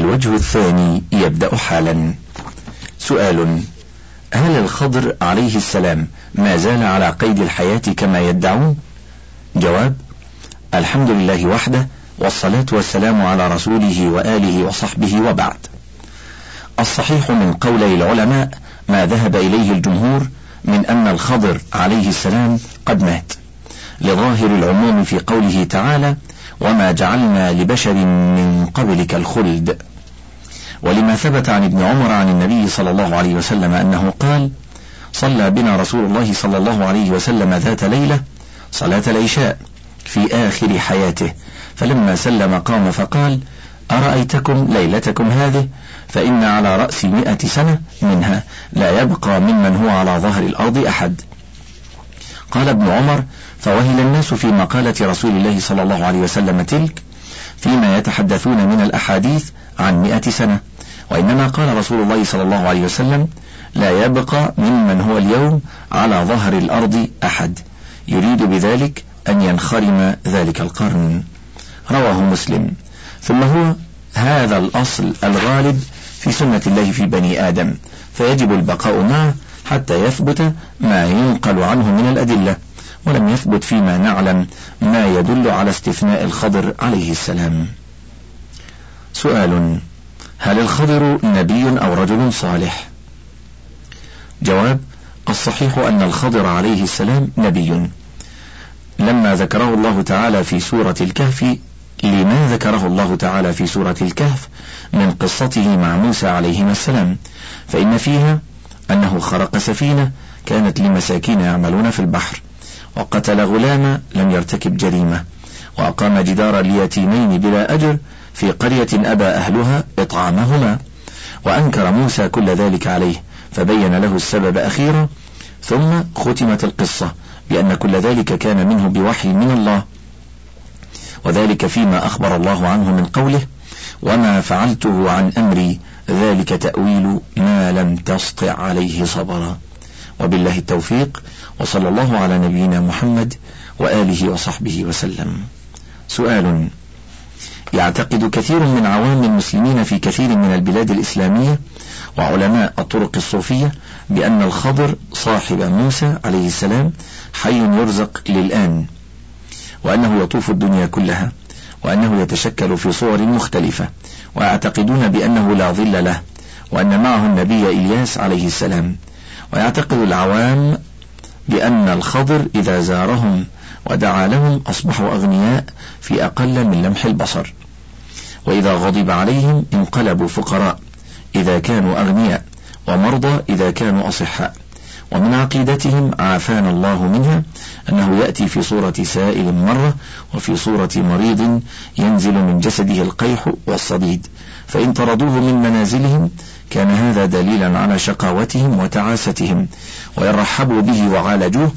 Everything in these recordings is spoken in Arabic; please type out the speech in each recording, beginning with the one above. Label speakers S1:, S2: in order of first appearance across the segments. S1: الوجه الثاني يبدأ حالا سؤال هل الخضر عليه السلام ما زال على قيد الحياة كما يدعون جواب الحمد لله وحده والصلاة والسلام على رسوله وآله وصحبه وبعد الصحيح من قولي العلماء ما ذهب إليه الجمهور من أن الخضر عليه السلام قد مات لظاهر العموم في قوله تعالى وما جعلنا لبشر من قبلك الخلد ولما ثبت عن ابن عمر عن النبي صلى الله عليه وسلم أنه قال صلى بنا رسول الله صلى الله عليه وسلم ذات ليلة صلاة العشاء في آخر حياته فلما سلم قام فقال أرأيتكم ليلتكم هذه فإن على رأس مئة سنة منها لا يبقى ممن هو على ظهر الأرض أحد قال ابن عمر فوهل الناس في مقالة رسول الله صلى الله عليه وسلم تلك فيما يتحدثون من الأحاديث عن مئة سنة وإنما قال رسول الله صلى الله عليه وسلم لا يبقى ممن هو اليوم على ظهر الأرض أحد يريد بذلك أن ينخرم ذلك القرن رواه مسلم ثم هو هذا الأصل الغالب في سنة الله في بني آدم فيجب البقاء معه حتى يثبت ما ينقل عنه من الأدلة ولم يثبت فيما نعلم ما يدل على استثناء الخضر عليه السلام سؤال هل الخضر نبي أو رجل صالح جواب الصحيح أن الخضر عليه السلام نبي لما ذكره الله تعالى في سورة الكهف لما ذكره الله تعالى في سورة الكهف من قصته مع موسى عليهما السلام فإن فيها أنه خرق سفينة كانت لمساكين يعملون في البحر وقتل غلاما لم يرتكب جريمة وأقام جدارا ليتيمين بلا أجر في قرية أبى أهلها إطعامهما وأنكر موسى كل ذلك عليه فبين له السبب أخيرا ثم ختمت القصة بأن كل ذلك كان منه بوحي من الله وذلك فيما أخبر الله عنه من قوله وما فعلته عن أمري ذلك تأويل ما لم تسطع عليه صبرا وبالله التوفيق وصلى الله على نبينا محمد وآله وصحبه وسلم سؤال يعتقد كثير من عوام المسلمين في كثير من البلاد الإسلامية وعلماء الطرق الصوفية بأن الخضر صاحب موسى عليه السلام حي يرزق للآن وأنه يطوف الدنيا كلها وأنه يتشكل في صور مختلفة ويعتقدون بأنه لا ظل له وأن معه النبي إلياس عليه السلام ويعتقد العوام بأن الخضر إذا زارهم ودعا لهم أصبحوا أغنياء في أقل من لمح البصر وإذا غضب عليهم انقلبوا فقراء إذا كانوا أغنياء ومرضى إذا كانوا أصحاء ومن عقيدتهم عافانا الله منها أنه يأتي في صورة سائل مرة وفي صورة مريض ينزل من جسده القيح والصديد فإن طردوه من منازلهم كان هذا دليلا على شقاوتهم وتعاستهم وإن رحبوا به وعالجوه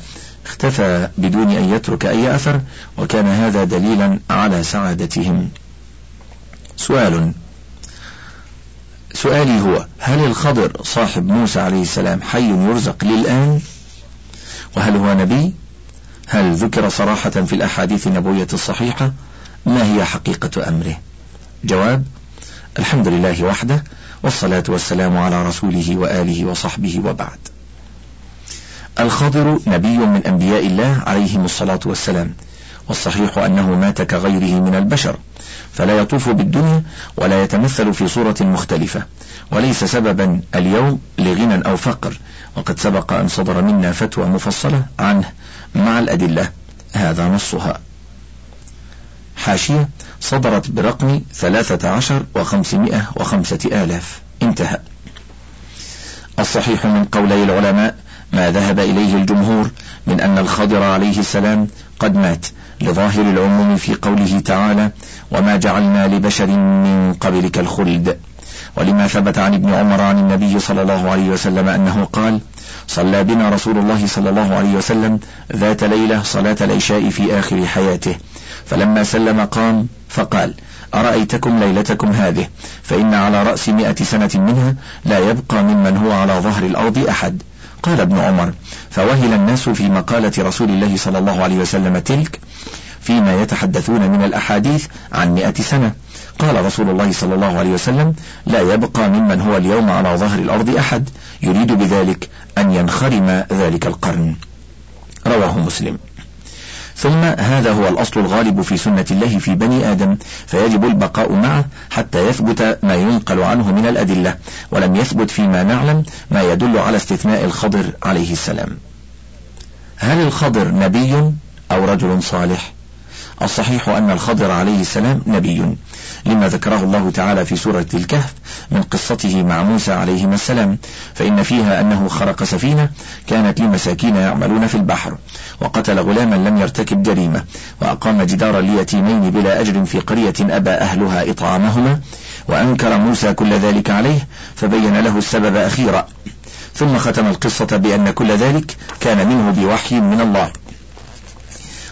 S1: اختفى بدون أن يترك أي أثر وكان هذا دليلا على سعادتهم سؤال سؤالي هو هل الخضر صاحب موسى عليه السلام حي يرزق للآن وهل هو نبي هل ذكر صراحة في الأحاديث النبوية الصحيحة ما هي حقيقة أمره جواب الحمد لله وحده والصلاة والسلام على رسوله وآله وصحبه وبعد الخضر نبي من أنبياء الله عليهم الصلاة والسلام والصحيح أنه مات كغيره من البشر فلا يطوف بالدنيا ولا يتمثل في صورة مختلفة وليس سببا اليوم لغنى أو فقر وقد سبق أن صدر منا فتوى مفصلة عنه مع الأدلة هذا نصها حاشية صدرت برقم ثلاثة عشر وخمسمائة وخمسة آلاف انتهى الصحيح من قولي العلماء ما ذهب إليه الجمهور من أن الخضر عليه السلام قد مات لظاهر العموم في قوله تعالى وما جعلنا لبشر من قبلك الخلد ولما ثبت عن ابن عمر عن النبي صلى الله عليه وسلم أنه قال صلى بنا رسول الله صلى الله عليه وسلم ذات ليلة صلاة العشاء في آخر حياته فلما سلم قام فقال أرأيتكم ليلتكم هذه فإن على رأس مئة سنة منها لا يبقى ممن هو على ظهر الأرض أحد قال ابن عمر فوهل الناس في مقالة رسول الله صلى الله عليه وسلم تلك فيما يتحدثون من الأحاديث عن مئة سنة قال رسول الله صلى الله عليه وسلم لا يبقى ممن هو اليوم على ظهر الأرض أحد يريد بذلك أن ينخرم ذلك القرن رواه مسلم ثم هذا هو الأصل الغالب في سنة الله في بني آدم فيجب البقاء معه حتى يثبت ما ينقل عنه من الأدلة ولم يثبت فيما نعلم ما يدل على استثناء الخضر عليه السلام هل الخضر نبي أو رجل صالح؟ الصحيح أن الخضر عليه السلام نبي لما ذكره الله تعالى في سورة الكهف من قصته مع موسى عليهما السلام فإن فيها أنه خرق سفينة كانت لمساكين يعملون في البحر وقتل غلاما لم يرتكب جريمة وأقام جدارا ليتيمين بلا أجر في قرية أبى أهلها إطعامهما وأنكر موسى كل ذلك عليه فبين له السبب أخيرا ثم ختم القصة بأن كل ذلك كان منه بوحي من الله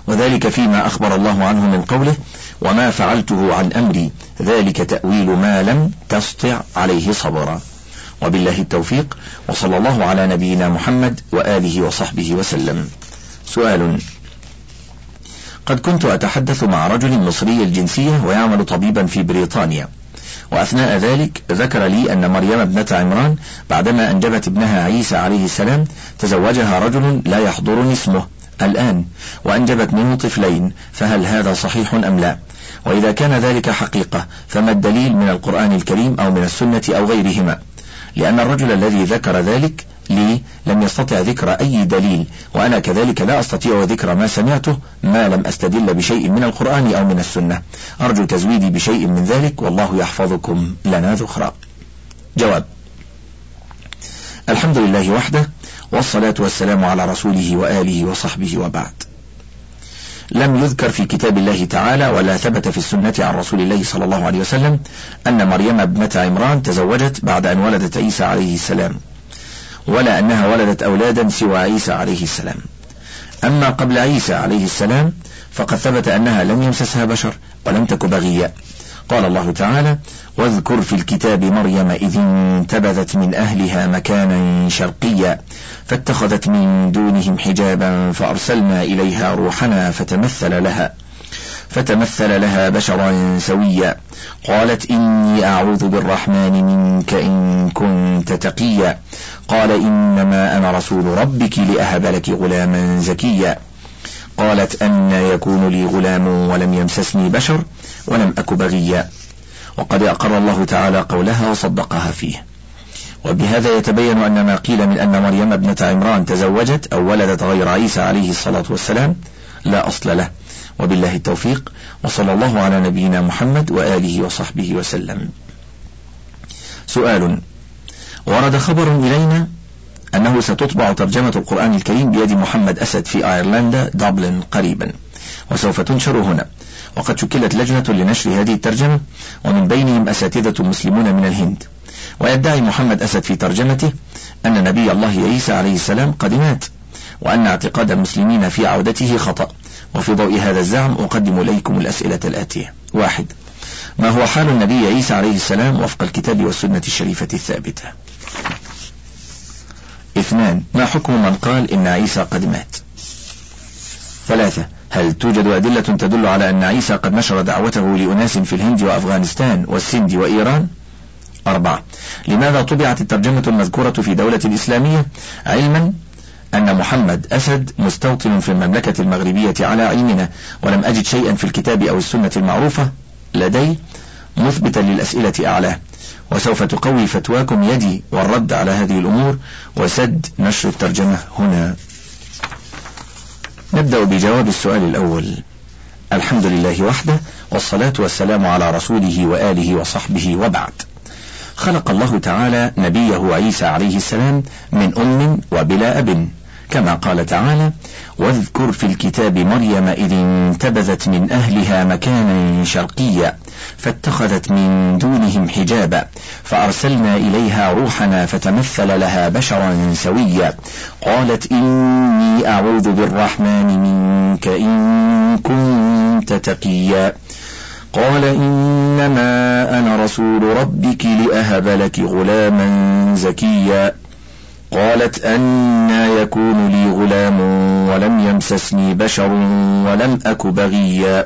S1: وذلك فيما أخبر الله عنه من قوله وما فعلته عن أمري ذلك تأويل ما لم تسطع عليه صبرا وبالله التوفيق وصلى الله على نبينا محمد وآله وصحبه وسلم سؤال قد كنت أتحدث مع رجل مصري الجنسية ويعمل طبيبا في بريطانيا وأثناء ذلك ذكر لي أن مريم ابنة عمران بعدما أنجبت ابنها عيسى عليه السلام تزوجها رجل لا يحضرني اسمه الآن وأنجبت منه طفلين فهل هذا صحيح أم لا وإذا كان ذلك حقيقة فما الدليل من القرآن الكريم أو من السنة أو غيرهما لأن الرجل الذي ذكر ذلك لي لم يستطع ذكر أي دليل وأنا كذلك لا أستطيع ذكر ما سمعته ما لم أستدل بشيء من القرآن أو من السنة أرجو تزويدي بشيء من ذلك والله يحفظكم لنا ذخرا جواب الحمد لله وحده والصلاة والسلام على رسوله وآله وصحبه وبعد لم يذكر في كتاب الله تعالى ولا ثبت في السنة عن رسول الله صلى الله عليه وسلم أن مريم ابنة عمران تزوجت بعد أن ولدت عيسى عليه السلام ولا أنها ولدت أولادا سوى عيسى عليه السلام أما قبل عيسى عليه السلام فقد ثبت أنها لم يمسسها بشر ولم تك بغيا قال الله تعالى واذكر في الكتاب مريم إذ انتبذت من أهلها مكانا شرقيا فاتخذت من دونهم حجابا فأرسلنا إليها روحنا فتمثل لها فتمثل لها بشرا سويا قالت إني أعوذ بالرحمن منك إن كنت تقيا قال إنما أنا رسول ربك لأهب لك غلاما زكيا قالت أن يكون لي غلام ولم يمسسني بشر ولم أك بغيا وقد أقر الله تعالى قولها وصدقها فيه وبهذا يتبين أن ما قيل من أن مريم ابنة عمران تزوجت أو ولدت غير عيسى عليه الصلاة والسلام لا أصل له وبالله التوفيق وصلى الله على نبينا محمد وآله وصحبه وسلم سؤال ورد خبر إلينا أنه ستطبع ترجمة القرآن الكريم بيد محمد أسد في أيرلندا دبلن قريبا وسوف تنشر هنا وقد شكلت لجنة لنشر هذه الترجمة ومن بينهم أساتذة مسلمون من الهند ويدعي محمد أسد في ترجمته أن نبي الله عيسى عليه السلام قد مات وأن اعتقاد المسلمين في عودته خطأ وفي ضوء هذا الزعم أقدم إليكم الأسئلة الآتية واحد ما هو حال النبي عيسى عليه السلام وفق الكتاب والسنة الشريفة الثابتة اثنان ما حكم من قال إن عيسى قد مات ثلاثة هل توجد أدلة تدل على أن عيسى قد نشر دعوته لأناس في الهند وأفغانستان والسند وإيران؟ أربعة لماذا طبعت الترجمة المذكورة في دولة إسلامية علما أن محمد أسد مستوطن في المملكة المغربية على علمنا ولم أجد شيئا في الكتاب أو السنة المعروفة لدي مثبتا للأسئلة أعلاه وسوف تقوي فتواكم يدي والرد على هذه الأمور وسد نشر الترجمة هنا نبدأ بجواب السؤال الأول الحمد لله وحده والصلاة والسلام على رسوله وآله وصحبه وبعد خلق الله تعالى نبيه عيسى عليه السلام من أم وبلا أب كما قال تعالى واذكر في الكتاب مريم إذ انتبذت من أهلها مكانا شرقيا فاتخذت من دونهم حجابا فأرسلنا إليها روحنا فتمثل لها بشرا سويا قالت إني أعوذ بالرحمن منك إن كنت تقيا قال إنما أنا رسول ربك لأهب لك غلاما زكيا قالت أنا يكون لي غلام ولم يمسسني بشر ولم أك بغيا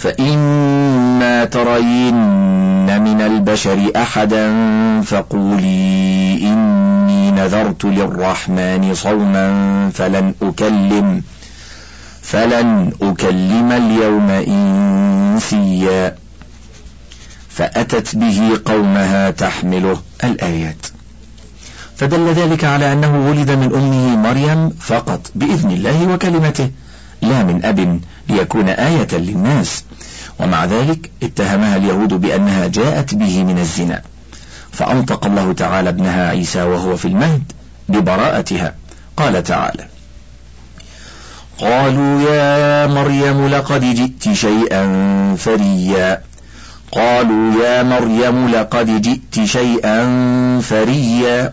S1: فإما ترين من البشر أحدا فقولي إني نذرت للرحمن صوما فلن أكلم فلن أكلم اليوم إنسيا فأتت به قومها تحمله الآيات فدل ذلك على أنه ولد من أمه مريم فقط بإذن الله وكلمته لا من أب ليكون آية للناس ومع ذلك اتهمها اليهود بأنها جاءت به من الزنا فأنطق الله تعالى ابنها عيسى وهو في المهد ببراءتها قال تعالى قالوا يا مريم لقد جئت شيئا فريا قالوا يا مريم لقد جئت شيئا فريا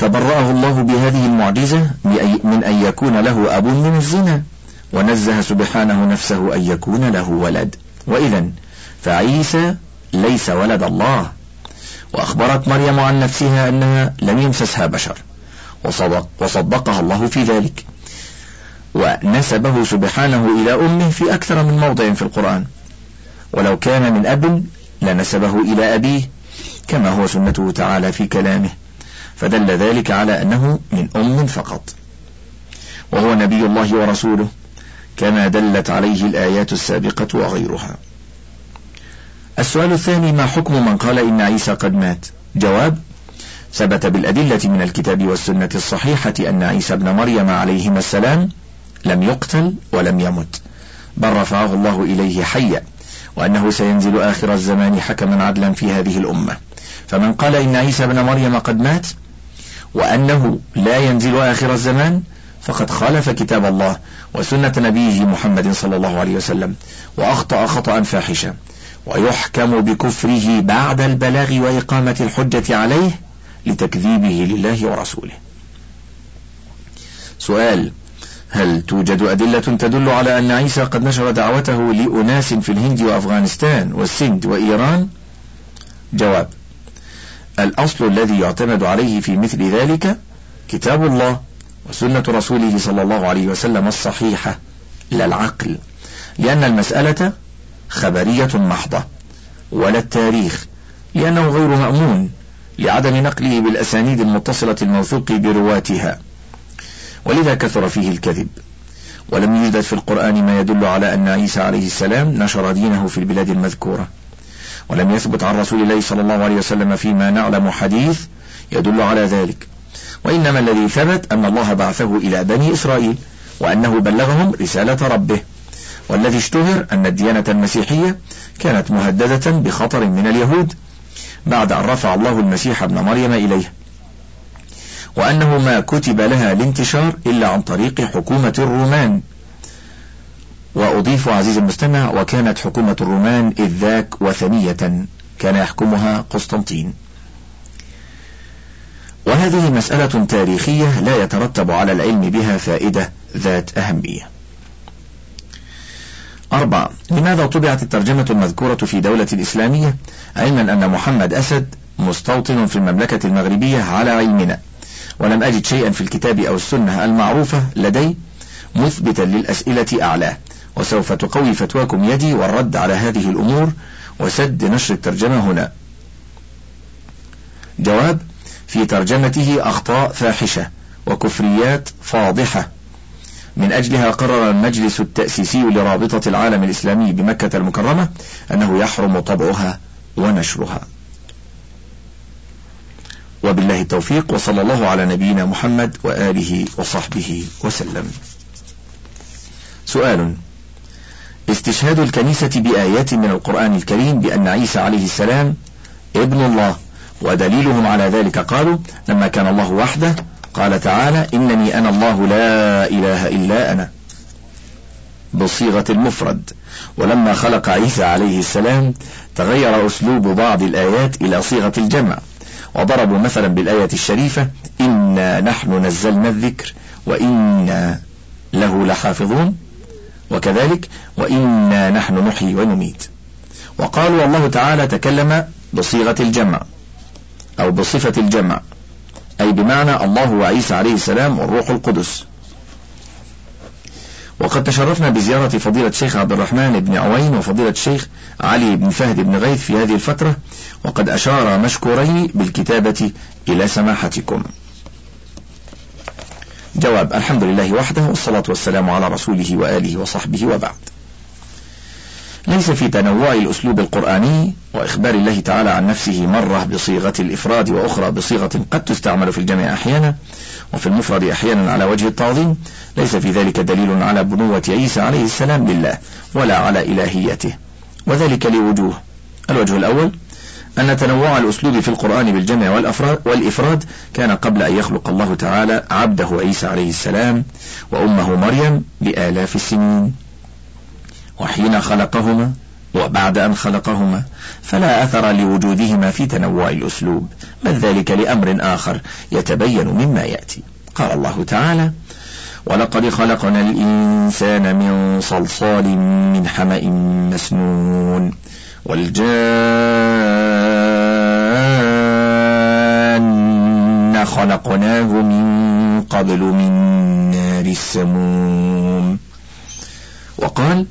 S1: تبرأه الله بهذه المعجزة من أن يكون له أب من الزنا ونزه سبحانه نفسه أن يكون له ولد وإذا فعيسى ليس ولد الله وأخبرت مريم عن نفسها أنها لم يمسسها بشر وصدق وصدقها الله في ذلك ونسبه سبحانه إلى أمه في أكثر من موضع في القرآن ولو كان من أب لنسبه إلى أبيه كما هو سنته تعالى في كلامه فدل ذلك على أنه من أم فقط وهو نبي الله ورسوله كما دلت عليه الآيات السابقة وغيرها السؤال الثاني ما حكم من قال إن عيسى قد مات جواب ثبت بالأدلة من الكتاب والسنة الصحيحة أن عيسى ابن مريم عليهما السلام لم يقتل ولم يمت بل رفعه الله إليه حيا وأنه سينزل آخر الزمان حكما عدلا في هذه الأمة فمن قال إن عيسى ابن مريم قد مات وأنه لا ينزل آخر الزمان فقد خالف كتاب الله وسنة نبيه محمد صلى الله عليه وسلم وأخطأ خطأ فاحشا ويحكم بكفره بعد البلاغ وإقامة الحجة عليه لتكذيبه لله ورسوله. سؤال هل توجد أدلة تدل على أن عيسى قد نشر دعوته لأناس في الهند وأفغانستان والسند وإيران؟ جواب الأصل الذي يعتمد عليه في مثل ذلك كتاب الله وسنة رسوله صلى الله عليه وسلم الصحيحة لا العقل لأن المسألة خبرية محضة ولا التاريخ لأنه غير مأمون لعدم نقله بالأسانيد المتصلة الموثوق برواتها ولذا كثر فيه الكذب ولم يوجد في القرآن ما يدل على أن عيسى عليه السلام نشر دينه في البلاد المذكورة ولم يثبت عن رسول الله صلى الله عليه وسلم فيما نعلم حديث يدل على ذلك وإنما الذي ثبت أن الله بعثه إلى بني إسرائيل وأنه بلغهم رسالة ربه والذي اشتهر أن الديانة المسيحية كانت مهددة بخطر من اليهود بعد أن رفع الله المسيح ابن مريم إليه وأنه ما كتب لها الانتشار إلا عن طريق حكومة الرومان وأضيف عزيز المستمع وكانت حكومة الرومان إذ ذاك وثنية كان يحكمها قسطنطين وهذه مسألة تاريخية لا يترتب على العلم بها فائدة ذات أهمية أربعة لماذا طبعت الترجمة المذكورة في دولة الإسلامية علما أن محمد أسد مستوطن في المملكة المغربية على علمنا ولم أجد شيئا في الكتاب أو السنة المعروفة لدي مثبتا للأسئلة أعلاه وسوف تقوي فتواكم يدي والرد على هذه الأمور وسد نشر الترجمة هنا جواب في ترجمته أخطاء فاحشة وكفريات فاضحة من أجلها قرر المجلس التأسيسي لرابطة العالم الإسلامي بمكة المكرمة أنه يحرم طبعها ونشرها وبالله التوفيق وصلى الله على نبينا محمد وآله وصحبه وسلم سؤال استشهاد الكنيسة بآيات من القرآن الكريم بأن عيسى عليه السلام ابن الله ودليلهم على ذلك قالوا لما كان الله وحده قال تعالى إنني أنا الله لا إله إلا أنا بصيغة المفرد ولما خلق عيسى عليه السلام تغير أسلوب بعض الآيات إلى صيغة الجمع وضربوا مثلا بالآية الشريفة إنا نحن نزلنا الذكر وإنا له لحافظون وكذلك وإنا نحن نحيي ونميت وقالوا والله تعالى تكلم بصيغة الجمع أو بصفة الجمع أي بمعنى الله وعيسى عليه السلام والروح القدس وقد تشرفنا بزيارة فضيلة الشيخ عبد الرحمن بن عوين وفضيلة الشيخ علي بن فهد بن غيث في هذه الفترة وقد أشار مشكوري بالكتابة إلى سماحتكم جواب الحمد لله وحده والصلاة والسلام على رسوله وآله وصحبه وبعد ليس في تنوع الأسلوب القرآني وإخبار الله تعالى عن نفسه مرة بصيغة الإفراد وأخرى بصيغة قد تستعمل في الجمع أحيانا وفي المفرد أحيانا على وجه التعظيم ليس في ذلك دليل على بنوة عيسى عليه السلام لله ولا على إلهيته وذلك لوجوه الوجه الأول أن تنوع الأسلوب في القرآن بالجمع والأفراد والإفراد كان قبل أن يخلق الله تعالى عبده عيسى عليه السلام وأمه مريم بآلاف السنين وحين خلقهما وبعد أن خلقهما فلا أثر لوجودهما في تنوع الأسلوب بل ذلك لأمر آخر يتبين مما يأتي قال الله تعالى ولقد خلقنا الإنسان من صلصال من حمأ مسنون والجان خلقناه من قبل من نار السموم وقال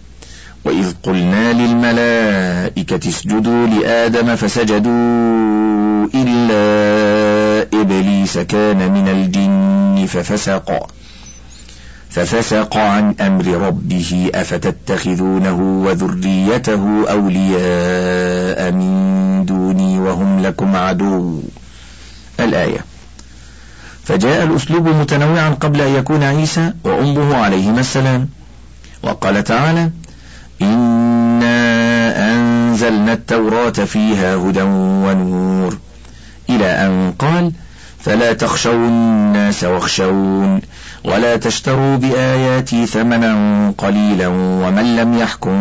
S1: وإذ قلنا للملائكة اسجدوا لآدم فسجدوا إلا إبليس كان من الجن ففسق ففسق عن أمر ربه أفتتخذونه وذريته أولياء من دوني وهم لكم عدو الآية فجاء الأسلوب متنوعا قبل أن يكون عيسى وأمه عليهما السلام وقال تعالى إنا أنزلنا التوراة فيها هدى ونور إلى أن قال فلا تخشوا الناس واخشون ولا تشتروا بآياتي ثمنا قليلا ومن لم يحكم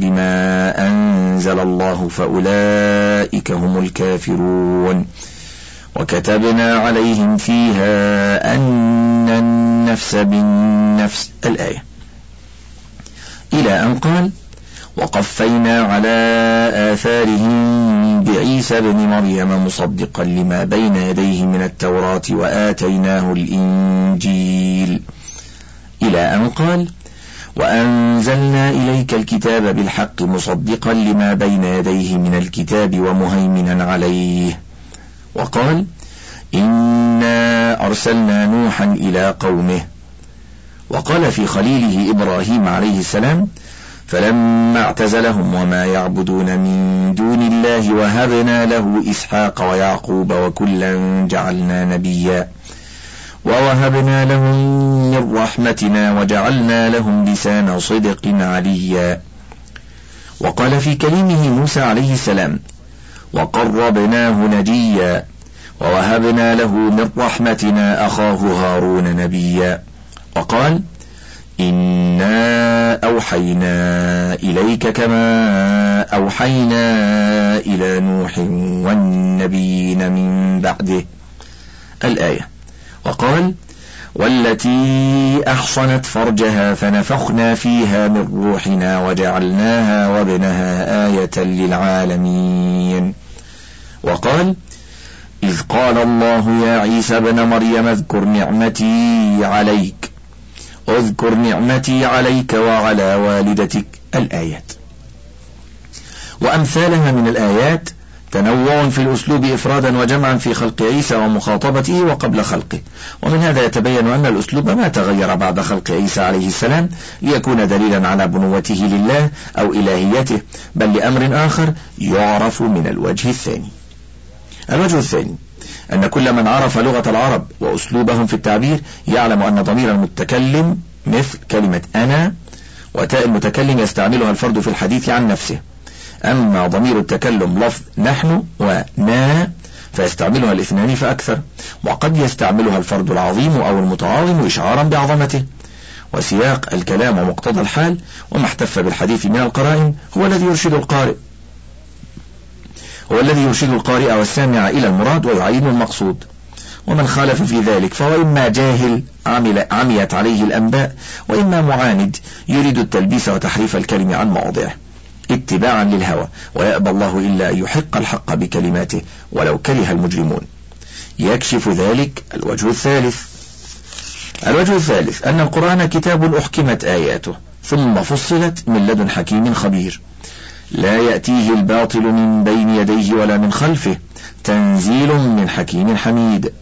S1: بما أنزل الله فأولئك هم الكافرون وكتبنا عليهم فيها أن النفس بالنفس الآية إلى أن قال وقفينا على آثارهم بعيسى بن مريم مصدقا لما بين يديه من التوراة وآتيناه الإنجيل إلى أن قال وأنزلنا إليك الكتاب بالحق مصدقا لما بين يديه من الكتاب ومهيمنا عليه وقال إنا أرسلنا نوحا إلى قومه وقال في خليله إبراهيم عليه السلام فلما اعتزلهم وما يعبدون من دون الله وهبنا له إسحاق ويعقوب وكلا جعلنا نبيا ووهبنا لهم من رحمتنا وجعلنا لهم لسان صدق عليا وقال في كلمه موسى عليه السلام وقربناه نجيا ووهبنا له من رحمتنا أخاه هارون نبيا وقال إنا أوحينا إليك كما أوحينا إلى نوح والنبيين من بعده الآية وقال والتي أحصنت فرجها فنفخنا فيها من روحنا وجعلناها وابنها آية للعالمين وقال إذ قال الله يا عيسى ابن مريم اذكر نعمتي عليك اذكر نعمتي عليك وعلى والدتك الآيات وأمثالها من الآيات تنوع في الأسلوب إفرادا وجمعا في خلق عيسى ومخاطبته وقبل خلقه ومن هذا يتبين أن الأسلوب ما تغير بعد خلق عيسى عليه السلام ليكون دليلا على بنوته لله أو إلهيته بل لأمر آخر يعرف من الوجه الثاني الوجه الثاني أن كل من عرف لغة العرب وأسلوبهم في التعبير يعلم أن ضمير المتكلم مثل كلمة أنا وتاء المتكلم يستعملها الفرد في الحديث عن نفسه أما ضمير التكلم لفظ نحن ونا فيستعملها الاثنان فأكثر وقد يستعملها الفرد العظيم أو المتعاظم إشعارا بعظمته وسياق الكلام ومقتضى الحال وما احتف بالحديث من القرائن هو الذي يرشد القارئ هو الذي يرشد القارئ والسامع إلى المراد ويعين المقصود ومن خالف في ذلك فهو إما جاهل عمل عميت عليه الأنباء وإما معاند يريد التلبيس وتحريف الكلم عن مواضعه اتباعا للهوى ويأبى الله إلا أن يحق الحق بكلماته ولو كره المجرمون يكشف ذلك الوجه الثالث الوجه الثالث أن القرآن كتاب أحكمت آياته ثم فصلت من لدن حكيم خبير لا يأتيه الباطل من بين يديه ولا من خلفه تنزيل من حكيم حميد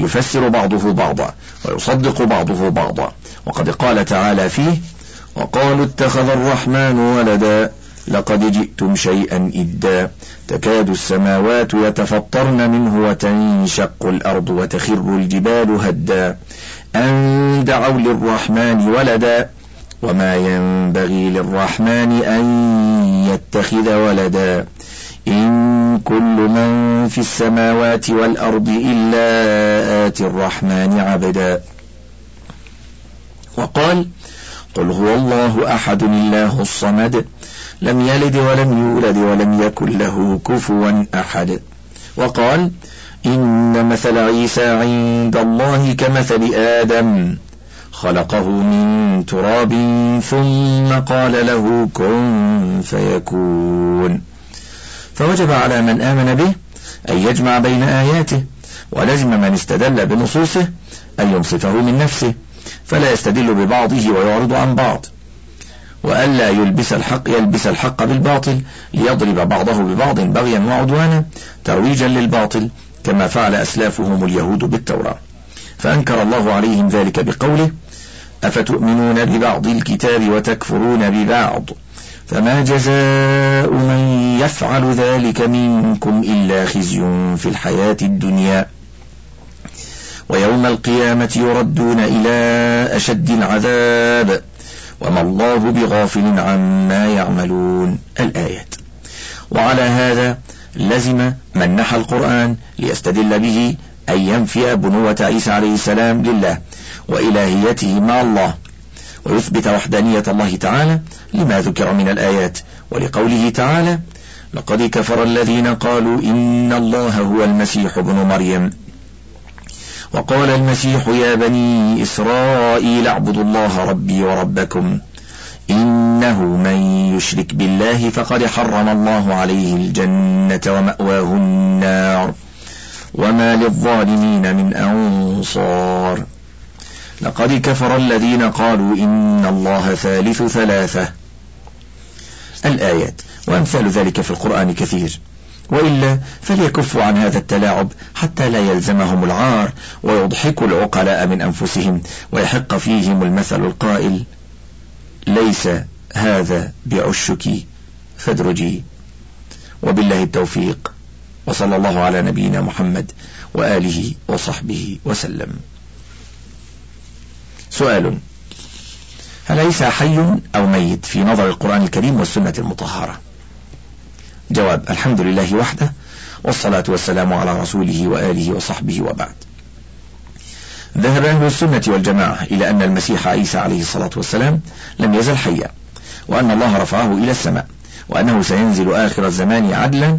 S1: يفسر بعضه بعضا ويصدق بعضه بعضا وقد قال تعالى فيه وقالوا اتخذ الرحمن ولدا لقد جئتم شيئا إدا تكاد السماوات يتفطرن منه وتنشق الأرض وتخر الجبال هدا أن دعوا للرحمن ولدا وما ينبغي للرحمن أن يتخذ ولدا إن كل من في السماوات والأرض إلا آتي الرحمن عبدا وقال قل هو الله أحد الله الصمد لم يلد ولم يولد ولم يكن له كفوا أحد وقال إن مثل عيسى عند الله كمثل آدم خلقه من تراب ثم قال له كن فيكون فوجب على من آمن به أن يجمع بين آياته ولزم من استدل بنصوصه أن ينصفه من نفسه فلا يستدل ببعضه ويعرض عن بعض وألا يلبس الحق يلبس الحق بالباطل ليضرب بعضه ببعض بغيا وعدوانا ترويجا للباطل كما فعل أسلافهم اليهود بالتوراة فأنكر الله عليهم ذلك بقوله أفتؤمنون ببعض الكتاب وتكفرون ببعض فما جزاء من يفعل ذلك منكم إلا خزي في الحياة الدنيا ويوم القيامة يردون إلى أشد العذاب وما الله بغافل عما يعملون الآيات وعلى هذا لزم من نحى القرآن ليستدل به أن ينفي بنوة عيسى عليه السلام لله وإلهيته مع الله ويثبت وحدانية الله تعالى لما ذكر من الآيات ولقوله تعالى لقد كفر الذين قالوا إن الله هو المسيح ابن مريم وقال المسيح يا بني إسرائيل اعبدوا الله ربي وربكم إنه من يشرك بالله فقد حرم الله عليه الجنة ومأواه النار وما للظالمين من أنصار لقد كفر الذين قالوا إن الله ثالث ثلاثة الآيات وأمثال ذلك في القرآن كثير وإلا فليكفوا عن هذا التلاعب حتى لا يلزمهم العار ويضحكوا العقلاء من أنفسهم ويحق فيهم المثل القائل ليس هذا بعشك فادرجي وبالله التوفيق وصلى الله على نبينا محمد وآله وصحبه وسلم سؤال هل عيسى حي أو ميت في نظر القرآن الكريم والسنة المطهرة جواب الحمد لله وحده والصلاة والسلام على رسوله وآله وصحبه وبعد ذهب أهل السنة والجماعة إلى أن المسيح عيسى عليه الصلاة والسلام لم يزل حيا وأن الله رفعه إلى السماء وأنه سينزل آخر الزمان عدلا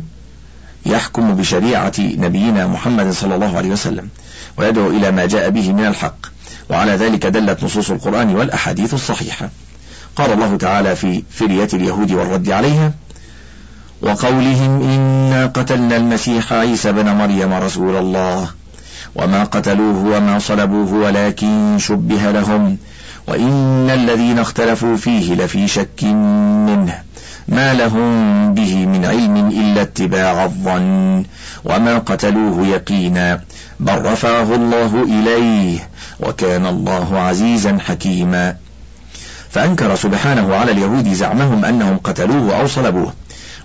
S1: يحكم بشريعة نبينا محمد صلى الله عليه وسلم ويدعو إلى ما جاء به من الحق وعلى ذلك دلت نصوص القرآن والأحاديث الصحيحة قال الله تعالى في فرية اليهود والرد عليها وقولهم إنا قتلنا المسيح عيسى بن مريم رسول الله وما قتلوه وما صلبوه ولكن شبه لهم وإن الذين اختلفوا فيه لفي شك منه ما لهم به من علم إلا اتباع الظن وما قتلوه يقينا بل رفعه الله إليه وكان الله عزيزا حكيما فأنكر سبحانه على اليهود زعمهم أنهم قتلوه أو صلبوه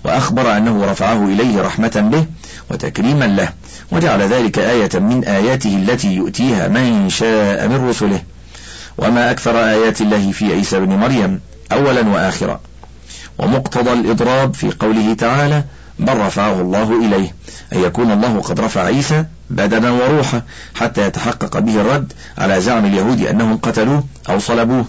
S1: وأخبر أنه رفعه إليه رحمة به وتكريما له وجعل ذلك آية من آياته التي يؤتيها من شاء من رسله وما أكثر آيات الله في عيسى بن مريم أولا وآخرا ومقتضى الإضراب في قوله تعالى بل رفعه الله إليه أن يكون الله قد رفع عيسى بدنا وروحا حتى يتحقق به الرد على زعم اليهود أنهم قتلوه أو صلبوه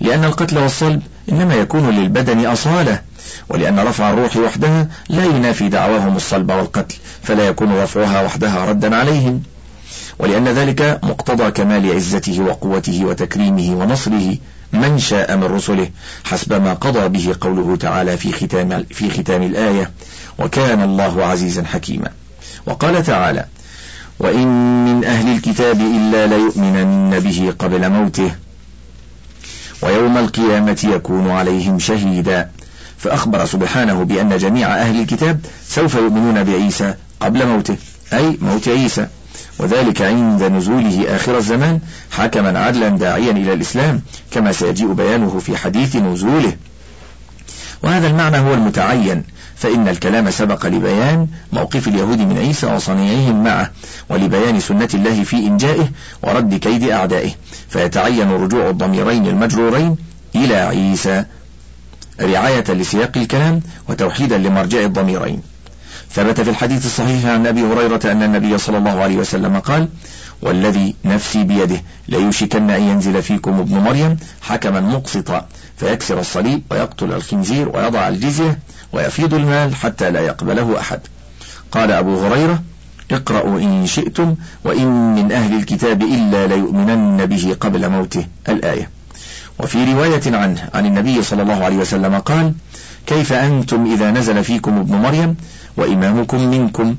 S1: لأن القتل والصلب إنما يكون للبدن أصالة ولأن رفع الروح وحدها لا ينافي دعواهم الصلب والقتل فلا يكون رفعها وحدها ردا عليهم ولأن ذلك مقتضى كمال عزته وقوته وتكريمه ونصره من شاء من رسله حسب ما قضى به قوله تعالى في ختام في ختام الآية وكان الله عزيزا حكيما وقال تعالى وإن من أهل الكتاب إلا ليؤمنن به قبل موته ويوم القيامة يكون عليهم شهيدا فأخبر سبحانه بأن جميع أهل الكتاب سوف يؤمنون بعيسى قبل موته أي موت عيسى وذلك عند نزوله آخر الزمان حكما عدلا داعيا إلى الإسلام كما سيجيء بيانه في حديث نزوله وهذا المعنى هو المتعين فإن الكلام سبق لبيان موقف اليهود من عيسى وصنيعهم معه ولبيان سنة الله في إنجائه ورد كيد أعدائه فيتعين رجوع الضميرين المجرورين إلى عيسى رعاية لسياق الكلام وتوحيدا لمرجع الضميرين ثبت في الحديث الصحيح عن أبي هريرة أن النبي صلى الله عليه وسلم قال والذي نفسي بيده ليوشكن أن ينزل فيكم ابن مريم حكما مقسطا فيكسر الصليب ويقتل الخنزير ويضع الجزية ويفيض المال حتى لا يقبله أحد قال أبو هريرة اقرأوا إن شئتم وإن من أهل الكتاب إلا ليؤمنن به قبل موته الآية وفي رواية عنه عن النبي صلى الله عليه وسلم قال كيف أنتم إذا نزل فيكم ابن مريم وإمامكم منكم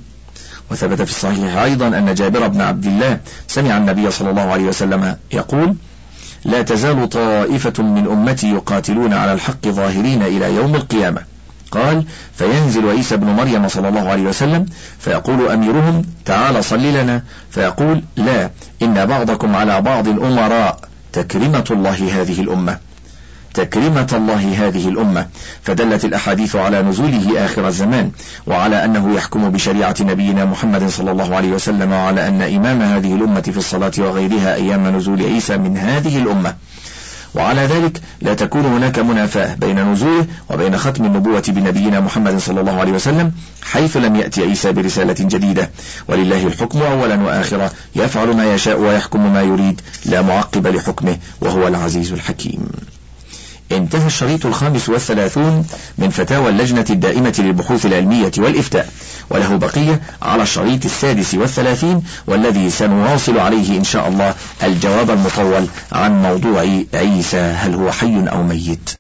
S1: وثبت في الصحيح أيضا أن جابر بن عبد الله سمع النبي صلى الله عليه وسلم يقول لا تزال طائفة من أمتي يقاتلون على الحق ظاهرين إلى يوم القيامة قال فينزل عيسى بن مريم صلى الله عليه وسلم فيقول أميرهم تعال صل لنا فيقول لا إن بعضكم على بعض أمراء تكرمة الله هذه الأمة تكرمة الله هذه الأمة فدلت الأحاديث على نزوله آخر الزمان وعلى أنه يحكم بشريعة نبينا محمد صلى الله عليه وسلم وعلى أن إمام هذه الأمة في الصلاة وغيرها أيام نزول عيسى من هذه الأمة وعلى ذلك لا تكون هناك منافاة بين نزوله وبين ختم النبوة بنبينا محمد صلى الله عليه وسلم حيث لم يأتي عيسى برسالة جديدة ولله الحكم أولا وآخرا يفعل ما يشاء ويحكم ما يريد لا معقب لحكمه وهو العزيز الحكيم انتهى الشريط الخامس والثلاثون من فتاوى اللجنة الدائمة للبحوث العلمية والإفتاء وله بقية على الشريط السادس والثلاثين والذي سنواصل عليه إن شاء الله الجواب المطول عن موضوع عيسى هل هو حي أو ميت